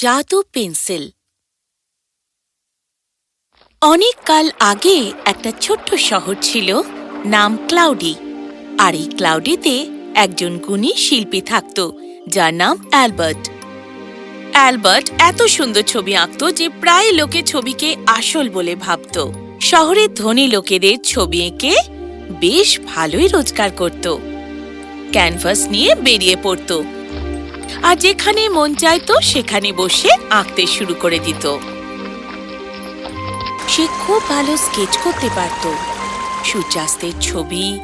জাদু পেন্সিল। অনেক কাল আগে একটা ছোট্ট শহর ছিল, নাম ক্লাউডি। আর এই ক্লাউডিতে একজন গুণী শিল্পী থাকত, যার নাম অ্যালবার্ট। অ্যালবার্ট এত সুন্দর ছবি আঁকত যে প্রায় লোকে ছবিকে আসল বলে ভাবত। শহরের ধনী লোকেদের ছবি এঁকে বেশ ভালোই রোজগার করত। ক্যানভাস নিয়ে বেরিয়ে পড়তো। আর যেখানে মন চাইতো সেখানে বসে আঁকতে শুরু করে দিত। সে খুব ভালো স্কেচ করতে পারত। সূর্যাস্তের ছবি,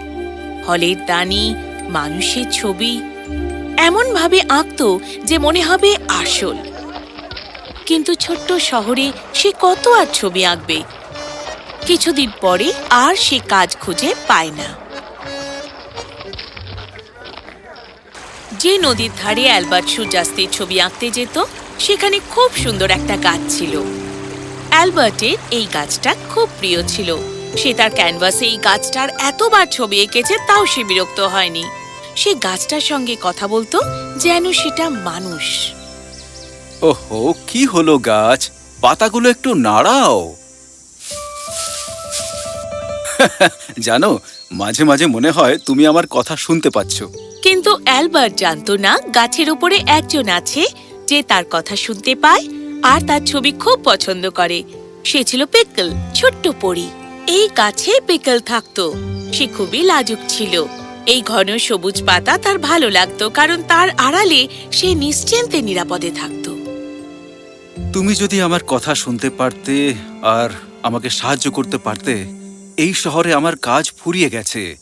হলের দানি, মানুষের ছবি এমন ভাবে আঁকতো যে মনে হবে আসল। কিন্তু ছোট্ট শহরে সে কত আর ছবি আঁকবে? কিছুদিন পরে আর সে কাজ খুঁজে পায় না। যে নদীর ধারে অ্যালবার্ট সূর্যাস্তের ছবি আঁকতে যেত, সেখানে খুব সুন্দর একটা গাছ ছিল। অ্যালবার্টের এই গাছটা খুব প্রিয় ছিল। সে তার ক্যানভাসে এই গাছটার এতবার ছবি এঁকেছে, তাও সে বিরক্ত হয়নি। সে গাছটার সঙ্গে কথা বলতো যেন সেটা মানুষ। ওহো, কি হলো গাছ? পাতাগুলো একটু নাড়াও। জানো মাঝে মাঝে মনে হয় তুমি আমার কথা শুনতে পাচ্ছ। কিন্তু অ্যালবার্ট জানতো না গাছের উপরে একজন আছে যে তার কথা শুনতে পায় আর তার ছবি খুব পছন্দ করে। সে ছিল পিকল ছোট্ট পরি। এই গাছে পিকল থাকতো। সে খুবই লাজুক ছিল। এই ঘন সবুজ পাতা তার ভালো লাগতো কারণ তার আড়ালে সে নিশ্চিন্তে নিরাপদে থাকতো। তুমি যদি আমার কথা শুনতে পারতে আর আমাকে সাহায্য করতে পারতে এই শহরে আমার কাজ ফুরিয়ে গেছে।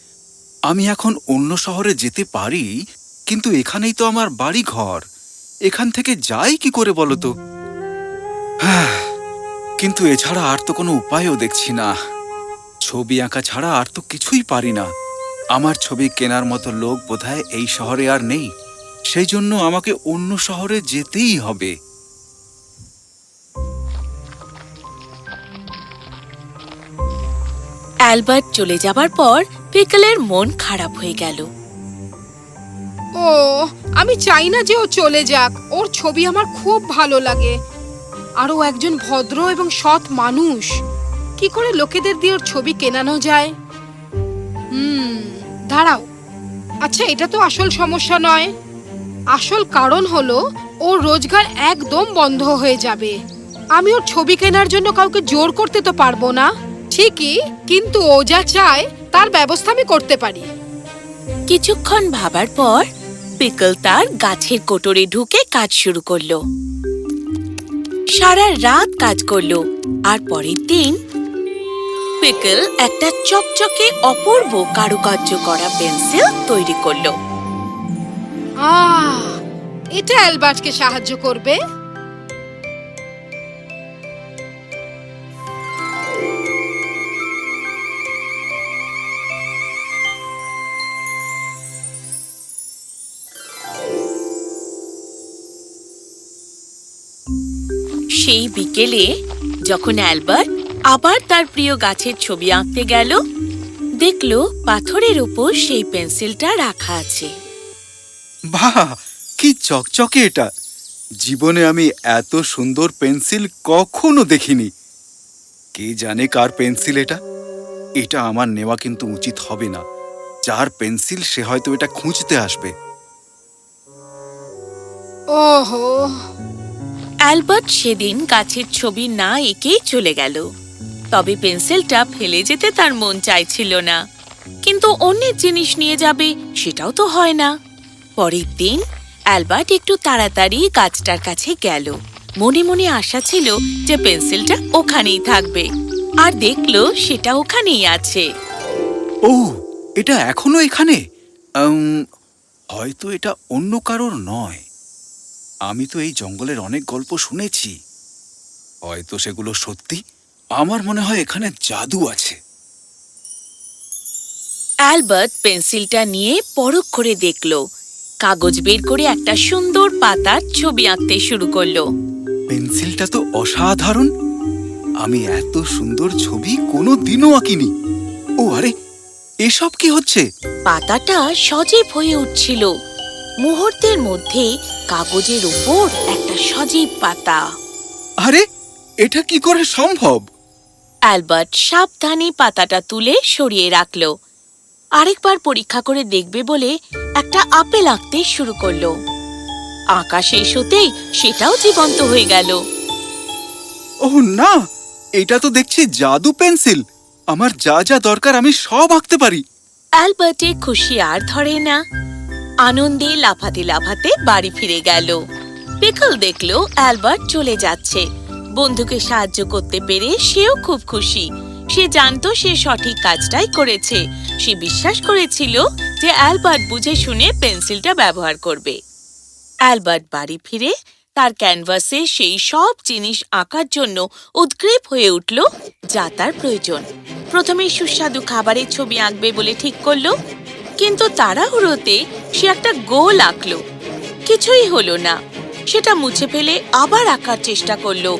আমি এখন অন্য শহরে যেতে পারি কিন্তু এখানেই তো আমার বাড়ি ঘর এখান থেকে যাই কি করে বলো তো? হ্যাঁ, কিন্তু এছাড়া আর তো কোনো উপায়ও দেখছি না। ছবি আঁকা ছাড়া আর তো কিছুই পারি না। আমার ছবি কেনার মতো লোক বোধহয় এই শহরে আর নেই। সেই জন্য আমাকে অন্য শহরে যেতেই হবে। অ্যালবার্ট চলে যাবার পর পিকলের মন খারাপ হয়ে গেল। ও, আমি চাই না যে ও চলে যাক। ওর ছবি আমার খুব ভালো লাগে। আর ও একজন ভদ্র এবং সৎ মানুষ। কি করে লোকেদের দিয়ে ওর ছবি কেনানো যায়? হুম, দাঁড়াও। আচ্ছা এটা তো আসল সমস্যা নয়। আসল কারণ হলো, ওর রোজগার একদম বন্ধ হয়ে যাবে। আমি ওর ছবি কেনার জন্য কাউকে জোর করতে তো পারব না। ঠিকই কিন্তু ও যা চায় তার ব্যবস্থা আমি করতে পারি। কিছুক্ষণ ভাবার পর পিকল তার গাছের কোটরে ঢুকে কাজ শুরু করল। সারা রাত কাজ করল আর পরের দিন পিকল একটা চকচকে অপূর্ব কারুকার্য করা পেন্সিল তৈরি করল। আহ এটা অ্যালবার্টকে সাহায্য করবে? সেই বিকেলে যখন অ্যালবার্ট আবার তার প্রিয় গাছের ছবি আঁকতে গেল দেখল পাথরের উপর সেই পেন্সিলটা রাখা আছে। বাহ কি চকচকে এটা! জীবনে আমি এত সুন্দর পেন্সিল কখনো দেখিনি। কে জানে কার পেন্সিল এটা? এটা আমার নেওয়া কিন্তু উচিত হবে না। যার পেন্সিল সে হয়তো এটা খুঁজতে আসবে। ওহো! অ্যালবার্ট সেদিন গাছের ছবি না এঁকেই চলে গেল। তবে পেন্সিলটা ফেলে যেতে তার মন চাইছিল না। কিন্তু অন্যের জিনিস নিয়ে যাবে সেটাও তো হয় না। পরের দিন অ্যালবার্ট একটু তাড়াতাড়ি গাছটার কাছে গেল। মনে মনে আশা ছিল যে পেন্সিলটা ওখানেই থাকবে। আর দেখল সেটা ওখানেই আছে। ও, এটা এখনও এখানে? হয়তো এটা অন্য কারোর নয়। আমি তো এই জঙ্গলের অনেক গল্প শুনেছি। হয়তো সেগুলো সত্যি? আমার মনে হয় এখানে জাদু আছে। অ্যালবার্ট পেন্সিলটা নিয়ে পরখ করে দেখল। কাগজ বের করে একটা সুন্দর পাতার ছবি আঁকতে শুরু করল। পেন্সিলটা তো অসাধারণ। আমি এত সুন্দর ছবি কোনো দিনও আঁকিনি। ও আরে এসব কি হচ্ছে? পাতাটা সজীব হয়ে উঠছিল। মুহূর্তের মধ্যে কাগজের উপর একটা সজীব পাতা। আরে এটা কি করে সম্ভব? অ্যালবার্ট সাবধানে পাতাটা তুলে সরিয়ে রাখল। আরেকবার পরীক্ষা করে দেখবে বলে একটা আপেল আঁকতে শুরু করল। আঁকা শেষ হতেই সেটাও জীবন্ত হয়ে গেল। ওহ না এটা তো দেখছি জাদু পেন্সিল। আমার যা যা দরকার আমি সব আঁকতে পারি। অ্যালবার্টে খুশি আর ধরে না। আনন্দে লাফাতে লাফাতে বাড়ি ফিরে গেল। পিকল দেখল অ্যালবার্ট চলে যাচ্ছে। বন্ধুকে সাহায্য করতে পেরে সেও খুব খুশি। সে জানতো সে সঠিক কাজটাই করেছে। সে বিশ্বাস করেছিল যে অ্যালবার্ট বুঝে শুনে পেন্সিলটা ব্যবহার করবে। অ্যালবার্ট বাড়ি ফিরে তার ক্যানভাসে সেই সব জিনিস আঁকার জন্য উদ্গ্রীব হয়ে উঠল যা তার প্রয়োজন। প্রথমে সুস্বাদু খাবারের ছবি আঁকবে বলে ঠিক করল। কিন্তু তাড়াহুড়োতে সে একটা গোল আঁকলো। কিছুই হলো না। সেটা মুছে ফেলে আবার আঁকার চেষ্টা করল।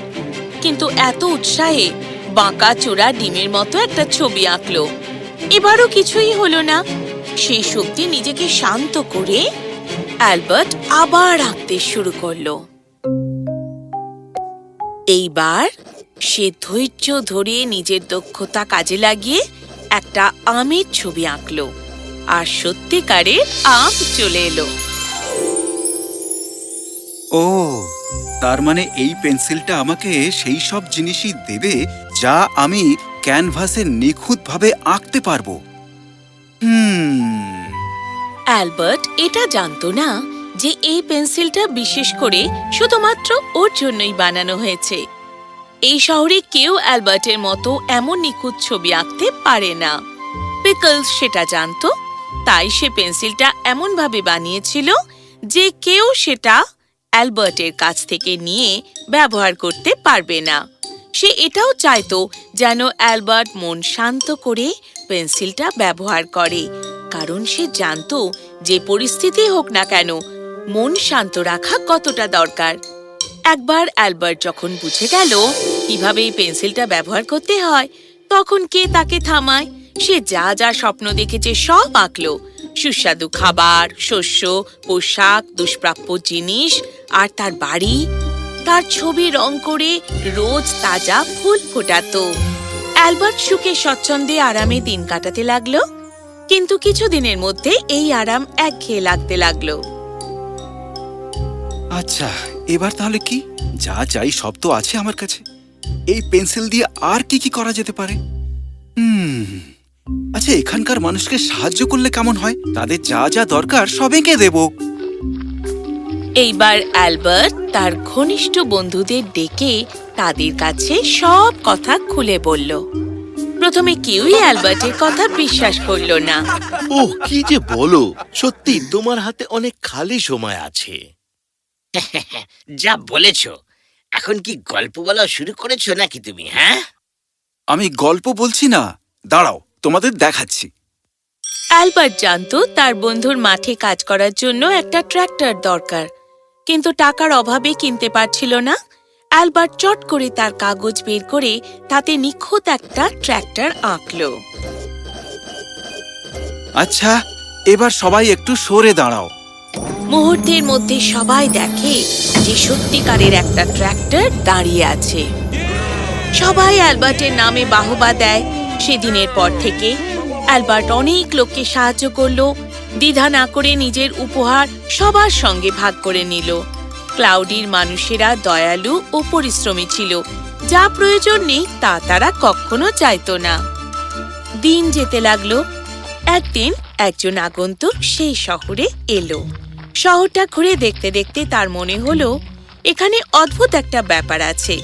কিন্তু এত উৎসাহে বাঁকা চোরা ডিমের মতো একটা ছবি আঁকলো। এবারও কিছুই হলো না। সেই শক্তি নিজেকে শান্ত করে অ্যালবার্ট আবার আঁকতে শুরু করল। এইবার সে ধৈর্য ধরে নিজের দক্ষতা কাজে লাগিয়ে একটা আমের ছবি আঁকলো। আর সত্যিকারের আম চলে এলো। ও তার মানে এই পেন্সিলটা আমাকে সেই সব জিনিসই দেবে যা আমি ক্যানভাসে নিখুঁতভাবে আঁকতে পারব। হুম। অ্যালবার্ট এটা জানতো না যে এই পেন্সিলটা বিশেষ করে শুধুমাত্র ওর জন্যই বানানো হয়েছে। এই শহরে কেউ অ্যালবার্টের মতো এমন নিখুঁত ছবি আঁকতে পারে না। পিকলস সেটা জানতো তাই সে পেন্সিলটা এমনভাবে বানিয়েছিল যে কেউ সেটা অ্যালবার্টের কাছ থেকে নিয়ে ব্যবহার করতে পারবে না। সে এটাও চাইতো যেন অ্যালবার্ট মন শান্ত করে পেন্সিলটা ব্যবহার করে, কারণ সে জানতো যে পরিস্থিতি হোক না কেন, মন শান্ত রাখা কতটা দরকার। একবার অ্যালবার্ট যখন বুঝে গেল কীভাবে এই পেন্সিলটা ব্যবহার করতে হয়, তখন কে তাকে থামায়? সে যা যা স্বপ্ন দেখেছে সব আঁকলো। সুস্বাদু খাবার, শস্য, পোশাক, দুষ্প্রাপ্য জিনিস, আর তার বাড়ি। তার ছবি রং করে রোজ তাজা ফুল ফোটাতো। অ্যালবার্ট সুখে স্বচ্ছন্দে আরামে দিন কাটাতে লাগল। কিন্তু কিছুদিনের মধ্যে এই আরাম একঘেয়ে লাগতে লাগল। আচ্ছা এবার তাহলে কি? যা চাই সব তো আছে আমার কাছে। এই পেন্সিল দিয়ে আর কি কি করা যেতে পারে? হুম। আচ্ছা এখানকার মানুষকে সাহায্য করলে কেমন হয়? তাদের যা যা দরকার সব এঁকে দেব? এইবার অ্যালবার্ট তার ঘনিষ্ঠ বন্ধুদের ডেকে তাদের কাছে সব কথা খুলে বলল। প্রথমে কেউই অ্যালবার্টের কথা বিশ্বাস করল না। ওহ কি যে বলো সত্যি তোমার হাতে অনেক খালি সময় আছে। যা বলেছ এখন কি গল্প বলা শুরু করেছ নাকি তুমি হ্যাঁ? আমি গল্প বলছি না দাঁড়াও। তোমাদের দেখাচ্ছি। অ্যালবার্ট জানতো তার বন্ধুর মাঠে কাজ করার জন্য একটা ট্র্যাক্টর দরকার। কিন্তু টাকার অভাবে কিনতে পারছিল না। অ্যালবার্ট চট করে তার কাগজ বের করে তাতে নিখুঁত একটা ট্র্যাক্টর আঁকলো। আচ্ছা এবার সবাই একটু সরে দাঁড়াও। মুহূর্তের মধ্যে সবাই দেখে যে সত্যিকারের একটা ট্র্যাক্টর দাঁড়িয়ে আছে। সবাই অ্যালবার্টের নামে বাহবা দেয়। সেদিনের পর থেকে অ্যালবার্ট অনেক লোককে সাহায্য করল, দ্বিধা না করে নিজের উপহার সবার সঙ্গে ভাগ করে নিল। ক্লাউডির মানুষেরা দয়ালু ও পরিশ্রমী ছিল, যা প্রয়োজন নেই তা তারা কখনো চাইতো না। দিন যেতে লাগল, একদিন একজন আগন্তুক সেই শহরে এলো। শহরটা ঘুরে দেখতে দেখতে তার মনে হলো, এখানে অদ্ভুত একটা ব্যাপার আছে,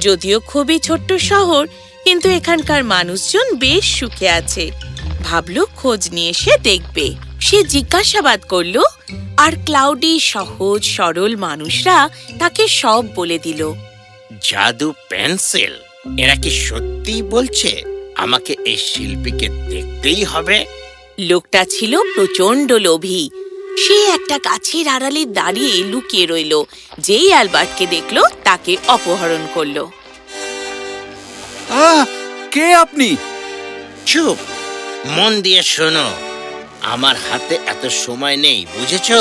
যদিও খুবই ছোট্ট শহর কিন্তু এখানকার মানুষজন বেশ সুখে আছে। ভাবলো খোঁজ নিয়ে সে দেখবে। সে জিজ্ঞাসাবাদ করল আর ক্লাউডি সহজ সরল মানুষরা তাকে সব বলে দিল। জাদু পেন্সিল? এরা কি সত্যি বলছে আমাকে এই শিল্পীকে দেখতেই হবে? লোকটা ছিল প্রচণ্ড লোভী। সে একটা গাছের আড়ালে দাঁড়িয়ে লুকিয়ে রইল। যেই অ্যালবার্টকে দেখল তাকে অপহরণ করল। আহ কে আপনি? চুপ। মন দিয়ে শোনো আমার হাতে এত সময় নেই বুঝেছ?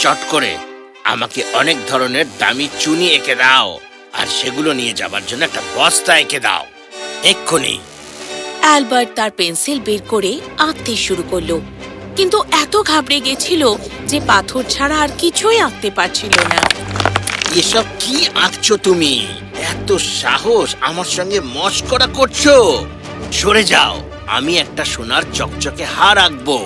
চট করে আমাকে অনেক ধরনের দামি চুনি এঁকে দাও আর সেগুলো নিয়ে যাবার জন্য একটা বস্তা এঁকে দাও। এক্ষুনি। অ্যালবার্ট তার পেন্সিল বের করে আঁকতে শুরু করল। কিন্তু এত ঘাবড়ে গেছিল যে পাথর ছাড়া আর কিছুই আঁকতে পারছিল না। এসব কি আঁকছো তুমি? এত সাহস আমার সঙ্গে মস্করা করছ? সরে যাও আমি একটা সোনার চকচকে হার আঁকবো।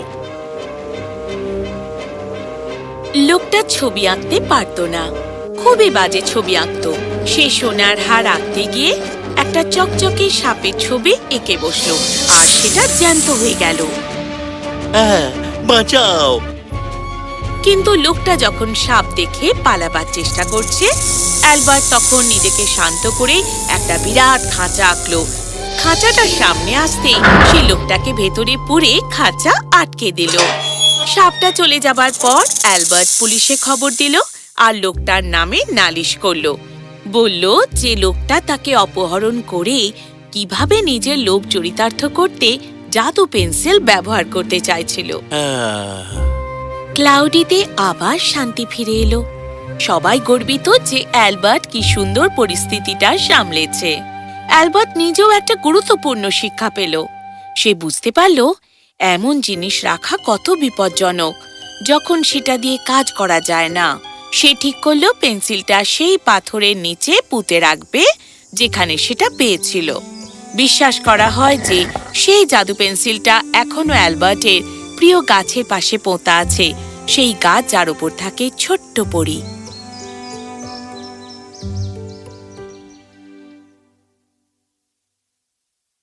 লোকটা ছবি আঁকতে পারতো না। খুবই বাজে ছবি আঁকতো। সে সোনার হার আঁকতে গিয়ে একটা চকচকে সাপের ছবি এঁকে বসল আর সেটা জ্যান্ত হয়ে গেল। হ্যাঁ বাঁচাও। কিন্তু লোকটা যখন সাপ দেখে পালাবার চেষ্টা করছে, অ্যালবার্ট তখন নিজেকে শান্ত করে একটা বিরাট খাঁচা আঁকলো। খাঁচাটা সামনে আসতে সে লোকটাকে ভেতরে পুরে খাঁচা আটকে দিল। সাপটা চলে যাবার পর অ্যালবার্ট পুলিশে খবর দিল আর লোকটার নামে নালিশ করল। বলল যে লোকটা তাকে অপহরণ করে কীভাবে নিজের লোভ চরিতার্থ করতে জাদু পেন্সিল ব্যবহার করতে চাইছিল। ক্লাউডিতে আবার শান্তি ফিরে এলো। সবাই গর্বিত যে অ্যালবার্ট কি সুন্দর পরিস্থিতিটা সামলেছে। অ্যালবার্ট নিজেও একটা গুরুত্বপূর্ণ শিক্ষা পেল। সে বুঝতে পারল, এমন জিনিস রাখা কত বিপজ্জনক। যখন সেটা দিয়ে কাজ করা যায় না, সে ঠিক করল পেন্সিলটা সেই পাথরের নিচে পুঁতে রাখবে, যেখানে সেটা পেয়েছিল। বিশ্বাস করা হয় যে সেই জাদু পেন্সিলটা এখনও অ্যালবার্টের প্রিয় গাছের পাশে পোঁতা আছে সেই গাছ যার উপর থাকে ছোট্ট পরী।